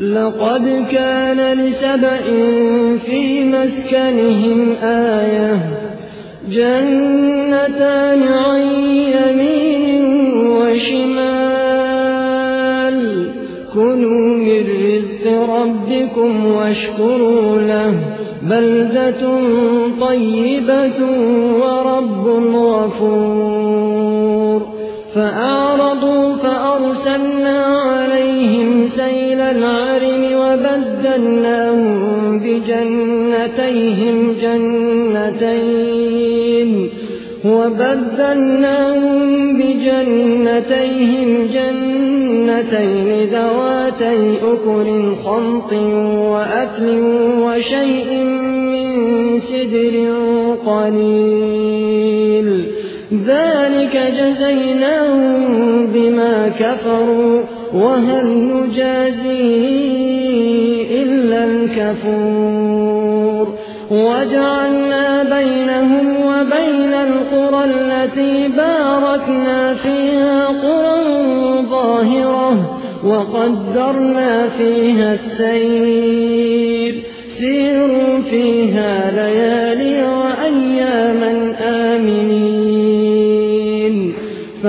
لقد كان لسبأ في مسكنهم آية. جنتان عن يمين وشمال. كنوا من رزق ربكم واشكروا له. بلدة طيبة ورب غفور. فأعرضوا فأرسلنا عليهم سيل العرم وبدلناهم بجنتيهم جنتين وبدلناهم بجنتيهم جنتين ذواتي أكل خمط وأكل وشيء من سدر قليل. ذلك جزيناهم بما كفروا وهل نجازي إلا الكفور وجعلنا بينهم وبين القرى التي باركنا فيها قرى ظاهرة وقدرنا فيها السير. سيروا فيها ليالي